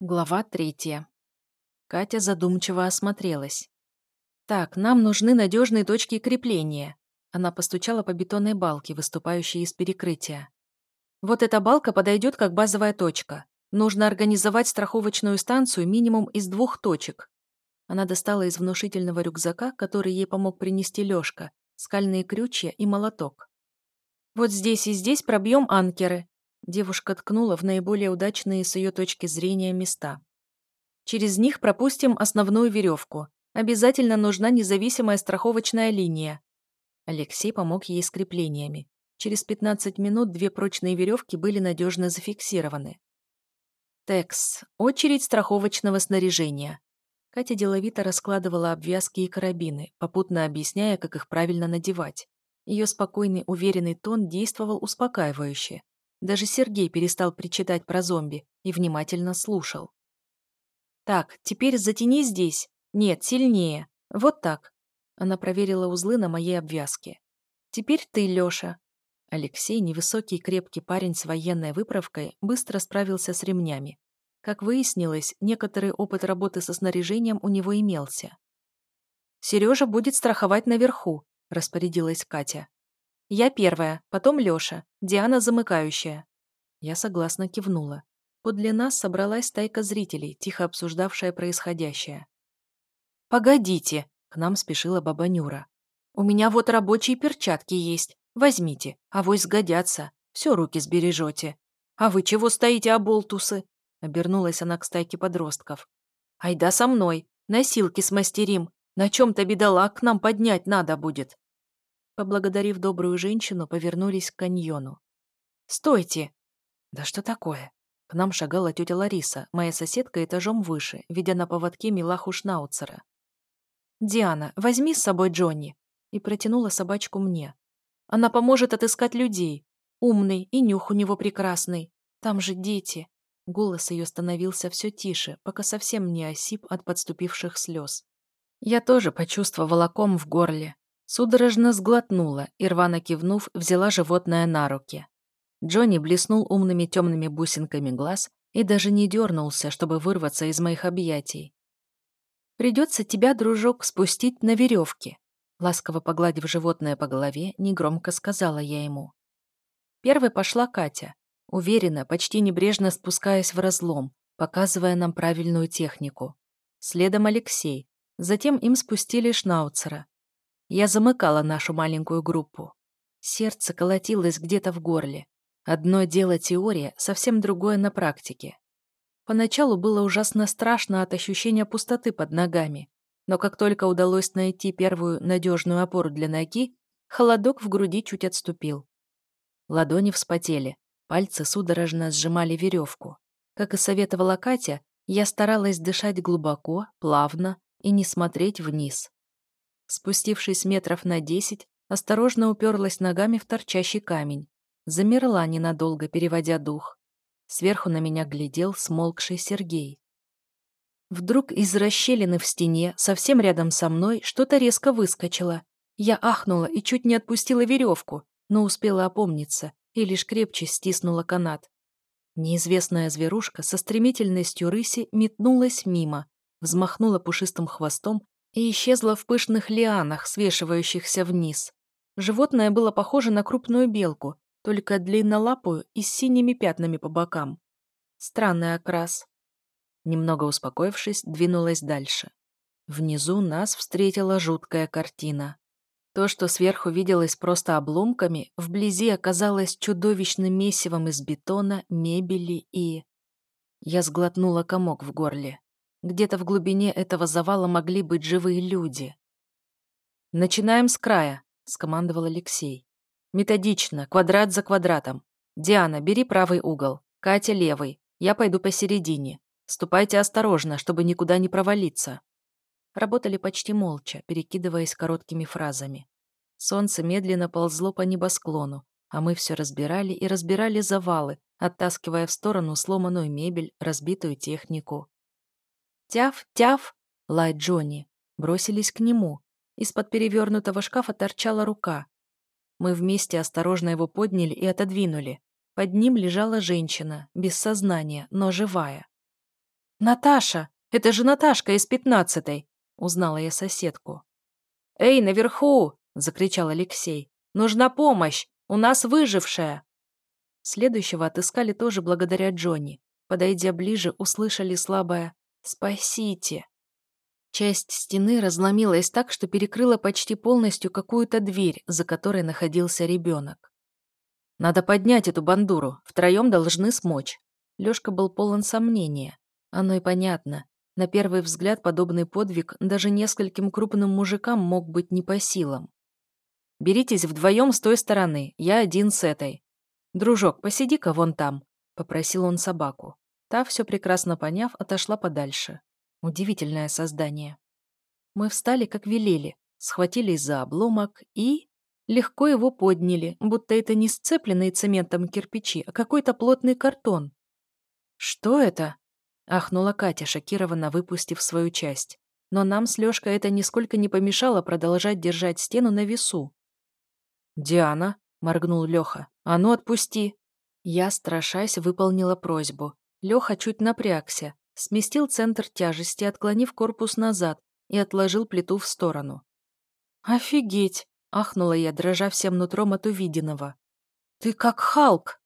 Глава третья. Катя задумчиво осмотрелась. «Так, нам нужны надежные точки крепления». Она постучала по бетонной балке, выступающей из перекрытия. «Вот эта балка подойдет как базовая точка. Нужно организовать страховочную станцию минимум из двух точек». Она достала из внушительного рюкзака, который ей помог принести Лёшка, скальные крючья и молоток. «Вот здесь и здесь пробьем анкеры. Девушка ткнула в наиболее удачные с ее точки зрения места. Через них пропустим основную веревку. Обязательно нужна независимая страховочная линия. Алексей помог ей с креплениями. Через 15 минут две прочные веревки были надежно зафиксированы. Текс. Очередь страховочного снаряжения. Катя деловито раскладывала обвязки и карабины, попутно объясняя, как их правильно надевать. Ее спокойный, уверенный тон действовал успокаивающе. Даже Сергей перестал причитать про зомби и внимательно слушал. «Так, теперь затяни здесь. Нет, сильнее. Вот так». Она проверила узлы на моей обвязке. «Теперь ты, Лёша». Алексей, невысокий крепкий парень с военной выправкой, быстро справился с ремнями. Как выяснилось, некоторый опыт работы со снаряжением у него имелся. «Сережа будет страховать наверху», – распорядилась Катя. Я первая, потом Лёша, Диана замыкающая. Я согласно кивнула. Подле нас собралась стайка зрителей, тихо обсуждавшая происходящее. «Погодите!» — к нам спешила баба Нюра. «У меня вот рабочие перчатки есть. Возьмите, авось сгодятся. Все руки сбережете. А вы чего стоите, оболтусы?» Обернулась она к стайке подростков. «Айда со мной, носилки смастерим. На чем-то бедолаг к нам поднять надо будет. Поблагодарив добрую женщину, повернулись к каньону. «Стойте!» «Да что такое?» К нам шагала тетя Лариса, моя соседка этажом выше, ведя на поводке милаху Шнауцера. «Диана, возьми с собой Джонни!» и протянула собачку мне. «Она поможет отыскать людей. Умный, и нюх у него прекрасный. Там же дети!» Голос ее становился все тише, пока совсем не осип от подступивших слез. Я тоже почувствовала ком в горле, Судорожно сглотнула и, рвано кивнув, взяла животное на руки. Джонни блеснул умными темными бусинками глаз и даже не дернулся, чтобы вырваться из моих объятий. «Придется тебя, дружок, спустить на веревке», ласково погладив животное по голове, негромко сказала я ему. Первой пошла Катя, уверенно, почти небрежно спускаясь в разлом, показывая нам правильную технику. Следом Алексей. Затем им спустили Шнауцера. Я замыкала нашу маленькую группу. Сердце колотилось где-то в горле. Одно дело теория, совсем другое на практике. Поначалу было ужасно страшно от ощущения пустоты под ногами, но как только удалось найти первую надежную опору для ноги, холодок в груди чуть отступил. Ладони вспотели, пальцы судорожно сжимали веревку. Как и советовала Катя, я старалась дышать глубоко, плавно и не смотреть вниз. Спустившись метров на десять, осторожно уперлась ногами в торчащий камень. Замерла ненадолго, переводя дух. Сверху на меня глядел смолкший Сергей. Вдруг из расщелины в стене, совсем рядом со мной, что-то резко выскочило. Я ахнула и чуть не отпустила веревку, но успела опомниться и лишь крепче стиснула канат. Неизвестная зверушка со стремительностью рыси метнулась мимо, взмахнула пушистым хвостом и исчезла в пышных лианах, свешивающихся вниз. Животное было похоже на крупную белку, только длиннолапую и с синими пятнами по бокам. Странный окрас. Немного успокоившись, двинулась дальше. Внизу нас встретила жуткая картина. То, что сверху виделось просто обломками, вблизи оказалось чудовищным месивом из бетона, мебели и... Я сглотнула комок в горле. Где-то в глубине этого завала могли быть живые люди. «Начинаем с края», — скомандовал Алексей. «Методично, квадрат за квадратом. Диана, бери правый угол, Катя — левый. Я пойду посередине. Ступайте осторожно, чтобы никуда не провалиться». Работали почти молча, перекидываясь короткими фразами. Солнце медленно ползло по небосклону, а мы все разбирали и разбирали завалы, оттаскивая в сторону сломанную мебель, разбитую технику. «Тяф, тяф!» — лай Джонни. Бросились к нему. Из-под перевернутого шкафа торчала рука. Мы вместе осторожно его подняли и отодвинули. Под ним лежала женщина, без сознания, но живая. «Наташа! Это же Наташка из пятнадцатой!» — узнала я соседку. «Эй, наверху!» — закричал Алексей. «Нужна помощь! У нас выжившая!» Следующего отыскали тоже благодаря Джонни. Подойдя ближе, услышали слабое «Спасите!». Часть стены разломилась так, что перекрыла почти полностью какую-то дверь, за которой находился ребенок. «Надо поднять эту бандуру, втроем должны смочь». Лёшка был полон сомнения. Оно и понятно. На первый взгляд подобный подвиг даже нескольким крупным мужикам мог быть не по силам. «Беритесь вдвоем с той стороны, я один с этой. Дружок, посиди-ка вон там», — попросил он собаку. Та, все прекрасно поняв, отошла подальше. Удивительное создание. Мы встали, как велели, схватились за обломок и... Легко его подняли, будто это не сцепленные цементом кирпичи, а какой-то плотный картон. «Что это?» — ахнула Катя, шокированно выпустив свою часть. Но нам с Лёшкой это нисколько не помешало продолжать держать стену на весу. «Диана», — моргнул Лёха, — «а ну отпусти». Я, страшась, выполнила просьбу. Лёха чуть напрягся, сместил центр тяжести, отклонив корпус назад и отложил плиту в сторону. «Офигеть!» — ахнула я, дрожа всем нутром от увиденного. «Ты как Халк!»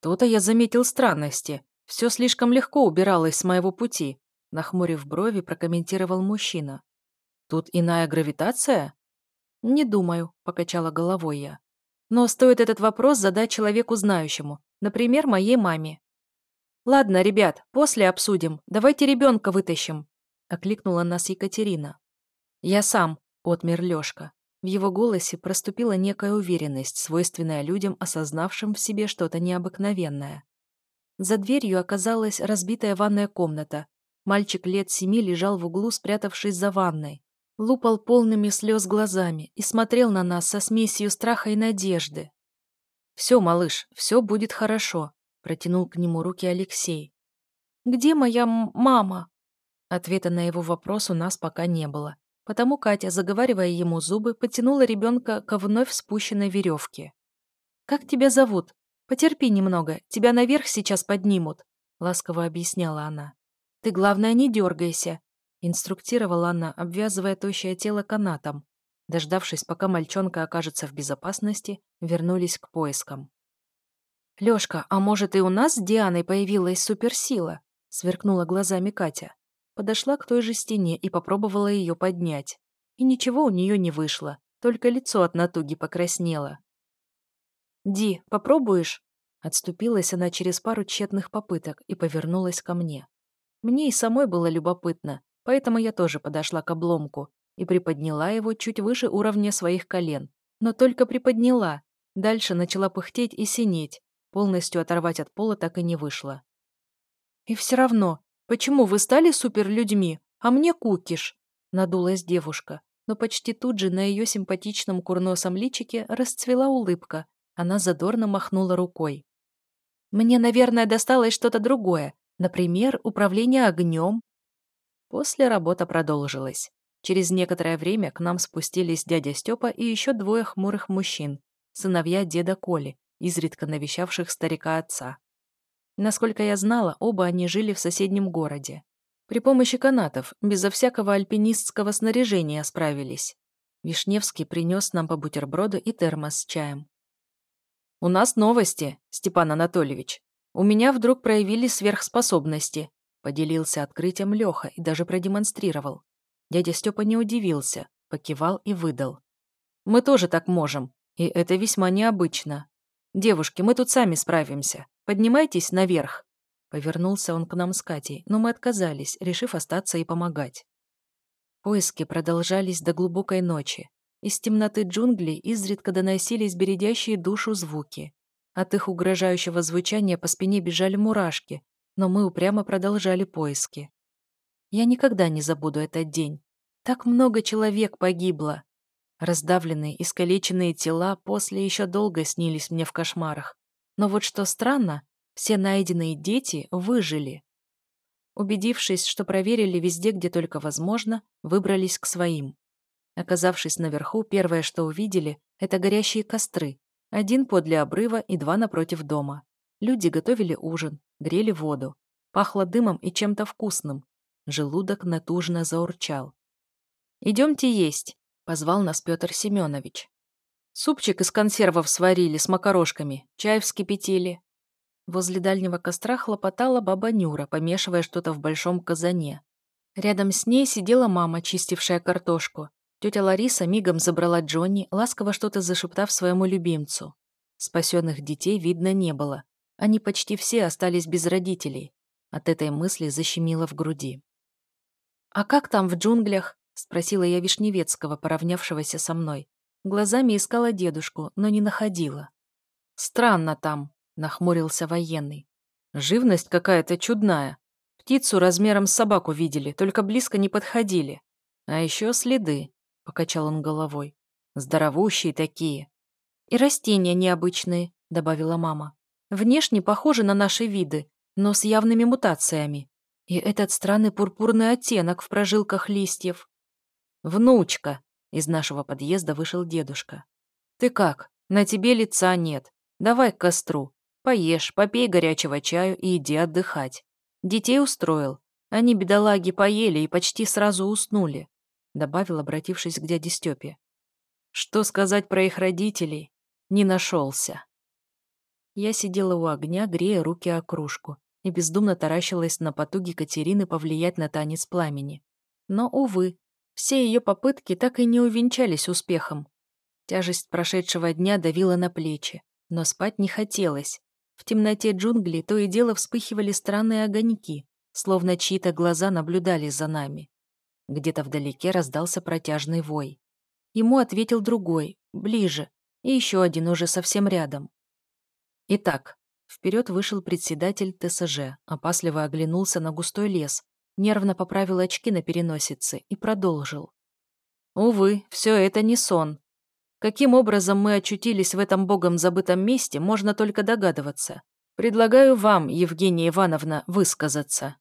То-то я заметил странности. Все слишком легко убиралось с моего пути, нахмурив брови, прокомментировал мужчина. Тут иная гравитация? Не думаю, покачала головой я. Но стоит этот вопрос задать человеку знающему, например, моей маме. Ладно, ребят, после обсудим. Давайте ребенка вытащим, окликнула нас Екатерина. Я сам, отмер Лёшка. В его голосе проступила некая уверенность, свойственная людям, осознавшим в себе что-то необыкновенное. За дверью оказалась разбитая ванная комната. Мальчик лет семи лежал в углу, спрятавшись за ванной. Лупал полными слез глазами и смотрел на нас со смесью страха и надежды. «Все, малыш, все будет хорошо», — протянул к нему руки Алексей. «Где моя мама?» Ответа на его вопрос у нас пока не было, потому Катя, заговаривая ему зубы, потянула ребенка к вновь спущенной веревке. «Как тебя зовут?» «Потерпи немного, тебя наверх сейчас поднимут», — ласково объясняла она. «Ты, главное, не дергайся», — инструктировала она, обвязывая тощее тело канатом. Дождавшись, пока мальчонка окажется в безопасности, вернулись к поискам. «Лёшка, а может и у нас с Дианой появилась суперсила?» — сверкнула глазами Катя. Подошла к той же стене и попробовала ее поднять. И ничего у нее не вышло, только лицо от натуги покраснело. «Ди, попробуешь?» Отступилась она через пару тщетных попыток и повернулась ко мне. Мне и самой было любопытно, поэтому я тоже подошла к обломку и приподняла его чуть выше уровня своих колен. Но только приподняла. Дальше начала пыхтеть и синеть. Полностью оторвать от пола так и не вышло. «И все равно, почему вы стали суперлюдьми, а мне кукиш?» Надулась девушка, но почти тут же на ее симпатичном курносом личике расцвела улыбка, она задорно махнула рукой. «Мне, наверное, досталось что-то другое, например, управление огнем». После работа продолжилась. Через некоторое время к нам спустились дядя Степа и еще двое хмурых мужчин, сыновья деда Коли, изредка навещавших старика отца. Насколько я знала, оба они жили в соседнем городе. При помощи канатов, безо всякого альпинистского снаряжения справились. Вишневский принес нам по бутерброду и термос с чаем. «У нас новости, Степан Анатольевич. У меня вдруг проявились сверхспособности», поделился открытием Леха и даже продемонстрировал. Дядя Степа не удивился, покивал и выдал. «Мы тоже так можем, и это весьма необычно. Девушки, мы тут сами справимся. Поднимайтесь наверх». Повернулся он к нам с Катей, но мы отказались, решив остаться и помогать. Поиски продолжались до глубокой ночи. Из темноты джунглей изредка доносились бередящие душу звуки. От их угрожающего звучания по спине бежали мурашки, но мы упрямо продолжали поиски. Я никогда не забуду этот день. Так много человек погибло. Раздавленные, искалеченные тела после еще долго снились мне в кошмарах. Но вот что странно, все найденные дети выжили. Убедившись, что проверили везде, где только возможно, выбрались к своим. Оказавшись наверху, первое, что увидели, это горящие костры. Один подле обрыва и два напротив дома. Люди готовили ужин, грели воду. Пахло дымом и чем-то вкусным. Желудок натужно заурчал. «Идемте есть», — позвал нас Петр Семенович. «Супчик из консервов сварили с макарошками, чай вскипятили». Возле дальнего костра хлопотала баба Нюра, помешивая что-то в большом казане. Рядом с ней сидела мама, чистившая картошку. Тетя Лариса мигом забрала Джонни, ласково что-то зашептав своему любимцу. Спасенных детей видно не было. Они почти все остались без родителей. От этой мысли защемило в груди. «А как там в джунглях?» — спросила я Вишневецкого, поравнявшегося со мной. Глазами искала дедушку, но не находила. «Странно там», — нахмурился военный. «Живность какая-то чудная. Птицу размером с собаку видели, только близко не подходили. А еще следы», — покачал он головой. «Здоровущие такие». «И растения необычные», — добавила мама. «Внешне похожи на наши виды, но с явными мутациями. И этот странный пурпурный оттенок в прожилках листьев. «Внучка!» — из нашего подъезда вышел дедушка. «Ты как? На тебе лица нет. Давай к костру. Поешь, попей горячего чаю и иди отдыхать. Детей устроил. Они, бедолаги, поели и почти сразу уснули», — добавил, обратившись к дяде Степе. «Что сказать про их родителей? Не нашелся». Я сидела у огня, грея руки о кружку, и бездумно таращилась на потуги Катерины повлиять на танец пламени. Но, увы, все ее попытки так и не увенчались успехом. Тяжесть прошедшего дня давила на плечи, но спать не хотелось. В темноте джунглей то и дело вспыхивали странные огоньки, словно чьи-то глаза наблюдали за нами. Где-то вдалеке раздался протяжный вой. Ему ответил другой, ближе, и еще один уже совсем рядом. Итак, вперед вышел председатель ТСЖ, опасливо оглянулся на густой лес, нервно поправил очки на переносице и продолжил. Увы, все это не сон. Каким образом мы очутились в этом богом забытом месте, можно только догадываться. Предлагаю вам, Евгения Ивановна, высказаться.